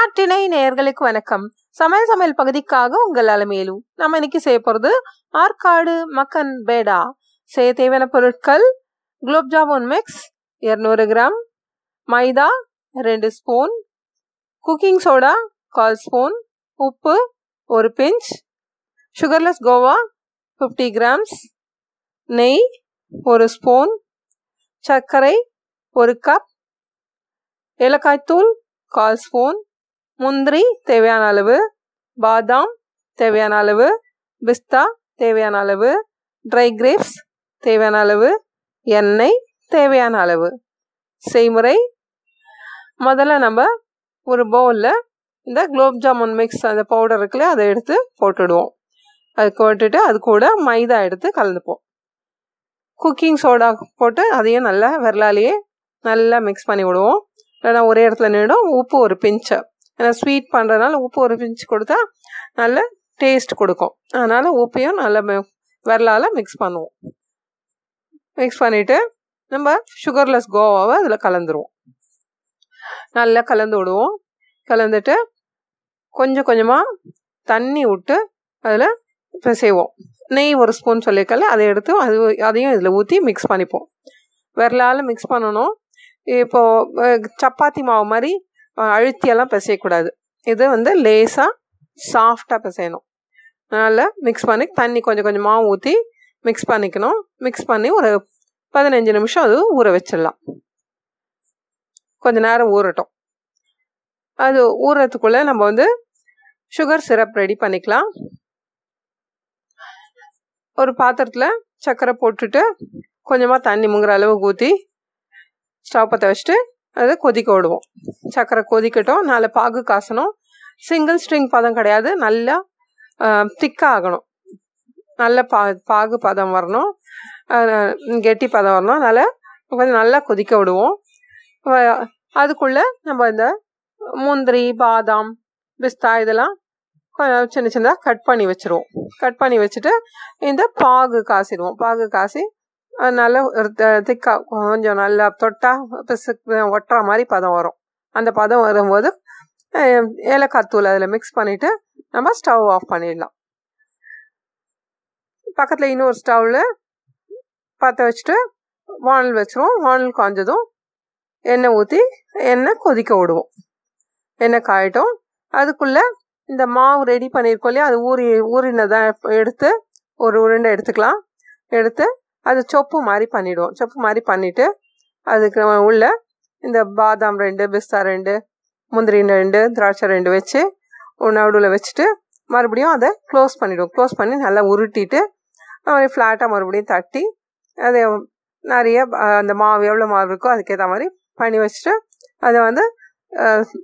நாட்டினை நேயர்களுக்கு வணக்கம். சமையல் சமையல் பகுதிக்காக உங்கள் அலமேலு. நம்ம இன்னைக்கு செய்ய போகிறது ஆற்காடு மக்கன் பேடா. செய்ய தேவையான பொருட்கள் குலோப் ஜாமுன் மிக்ஸ் இரநூறு கிராம். மைதா ரெண்டு ஸ்பூன் குக்கிங் சோடா கால் ஸ்பூன் உப்பு ஒரு pinch sugarless khoa fifty grams நெய் ஒரு ஸ்பூன் சர்க்கரை ஒரு கப் ஏலக்காய்த்தூள் கால் ஸ்பூன் முந்திரி தேவையான அளவு. பாதாம் தேவையான அளவு. பிஸ்தா தேவையான அளவு. ட்ரை கிரேப்ஸ் தேவையான அளவு. எண்ணெய் தேவையான அளவு. செய்முறை. முதல்ல நம்ம ஒரு பவுலில் இந்த குலோப் ஜாமுன் மிக்ஸ் அந்த பவுடர் இருக்குல்ல அதை எடுத்து போட்டுடுவோம். அது போட்டுட்டு அது கூட மைதா எடுத்து கலந்துப்போம். குக்கிங் சோடா போட்டு அதையும் நல்லா விரலாலேயே நல்லா மிக்ஸ் பண்ணி விடுவோம். இல்லைனா ஒரே இடத்துல நின்றுடும் உப்பு ஒரு பிஞ்சை ஏன்னா ஸ்வீட் பண்ணுறதுனால உப்பு ஒரு பிஞ்சு கொடுத்தா நல்ல டேஸ்ட் கொடுக்கும். அதனால் உப்பையும் நல்லா விரலால் மிக்ஸ் பண்ணுவோம். மிக்ஸ் பண்ணிவிட்டு நம்ம சுகர்லெஸ் கோவாவை அதில் கலந்துருவோம். நல்லா கலந்து விடுவோம். கலந்துட்டு கொஞ்சம் கொஞ்சமாக தண்ணி விட்டு அதில் பிசைவோம். நெய் ஒரு ஸ்பூன் சொல்லியிருக்கல அதை எடுத்து அது அதையும் இதில் ஊற்றி மிக்ஸ் பண்ணிப்போம். விரலால் மிக்ஸ் பண்ணணும். இப்போது சப்பாத்தி மாவு மாதிரி அழுத்தியெல்லாம் பிசையக்கூடாது. இது வந்து லேசாக சாஃப்டாக பிசையணும். அதனால் மிக்ஸ் பண்ணி தண்ணி கொஞ்சம் கொஞ்சமாக ஊற்றி மிக்ஸ் பண்ணிக்கணும். மிக்ஸ் பண்ணி ஒரு பதினஞ்சு நிமிஷம் அது ஊற வச்சிடலாம். கொஞ்ச நேரம் ஊறட்டும். அது ஊறத்துக்குள்ளே நம்ம வந்து சுகர் சிரப் ரெடி பண்ணிக்கலாம். ஒரு பாத்திரத்தில் சர்க்கரை போட்டுட்டு கொஞ்சமாக தண்ணி முங்குற அளவு ஊற்றி ஸ்டவ் பற்ற வச்சுட்டு அதை கொதிக்க விடுவோம். சர்க்கரை கொதிக்கட்டும் நல்ல பாகு காசணும். சிங்கிள் ஸ்ட்ரிங் பதம் கிடையாது. நல்லா திக்காக ஆகணும். நல்ல பா பாகு பதம் வரணும். கெட்டி பதம் வரணும். அதனால் கொஞ்சம் நல்லா கொதிக்க விடுவோம். அதுக்குள்ளே நம்ம இந்த முந்திரி பாதாம் பிஸ்தா இதெல்லாம் சின்ன சின்னதாக கட் பண்ணி வச்சுருவோம். கட் பண்ணி வச்சுட்டு இந்த பாகு காசிடுவோம். பாகு காசி அதனால் ஒரு திக்கா கொஞ்சம் நல்லா தொட்டால் பிசு ஒட்டுற மாதிரி பதம் வரும். அந்த பதம் வரும்போது ஏலக்காய் தூள் அதில் மிக்ஸ் பண்ணிவிட்டு நம்ம ஸ்டவ் ஆஃப் பண்ணிடலாம். பக்கத்தில் இன்னொரு ஸ்டவ்வில் பற்ற வச்சுட்டு வானல் வச்சுருவோம். வானல் காஞ்சதும் எண்ணெய் ஊற்றி எண்ணெய் கொதிக்க விடுவோம். எண்ணெய் காயட்டும். அதுக்குள்ளே இந்த மாவு ரெடி பண்ணியிருக்கோம் இல்லையா? அது ஊறி ஊறினதை எடுத்து ஒரு உருண்டை எடுத்துக்கலாம். எடுத்து அது சொப்பு மாதிரி பண்ணிவிடுவோம் சொப்பு மாதிரி பண்ணிவிட்டு அதுக்கு உள்ள இந்த பாதாம் ரெண்டு பிஸ்தா ரெண்டு முந்திரி ரெண்டு திராட்சை ரெண்டு வச்சு நடுவில் வச்சுட்டு மறுபடியும் அதை க்ளோஸ் பண்ணிவிடுவோம் க்ளோஸ் பண்ணி நல்லா உருட்டிட்டு ஃப்ளாட்டாக மறுபடியும் தட்டி அதை நிறைய அந்த மாவு எவ்வளோ மாவு இருக்கோ அதுக்கேற்ற மாதிரி பண்ணி வச்சுட்டு அதை வந்து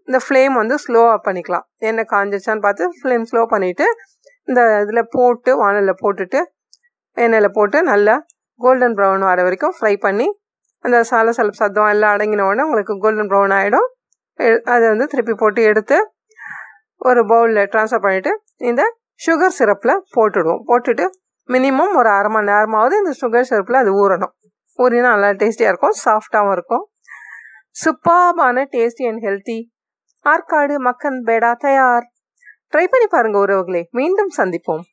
இந்த ஃப்ளேம் வந்து ஸ்லோவாக பண்ணிக்கலாம். எண்ணெய் காஞ்சிச்சான்னு பார்த்து ஃப்ளேம் ஸ்லோ பண்ணிவிட்டு இந்த இதில் போட்டு வானலில் போட்டுட்டு எண்ணெயில் போட்டு நல்லா கோல்டன் ப்ரௌன் வர வரைக்கும் ஃப்ரை பண்ணி அந்த சால சலப்பு சத்தம் எல்லாம் அடங்கின உடனே உங்களுக்கு கோல்டன் ப்ரௌன் ஆகிடும் அதை வந்து திருப்பி போட்டு எடுத்து ஒரு பவுலில் ட்ரான்ஸ்ஃபர் பண்ணிவிட்டு இந்த சுகர் சிரப்பில் போட்டுடுவோம். போட்டுட்டு மினிமம் ஒரு அரை மணி நேரமாவது இந்த சுகர் சிரப்பில் அது ஊறணும். ஊறினா நல்லா டேஸ்டியாக இருக்கும் சாஃப்டாகவும் இருக்கும். சூப்பாபான tasty and healthy Arcot makkan peda தயார். ட்ரை பண்ணி பாருங்கள் உறவுகளே. மீண்டும் சந்திப்போம்.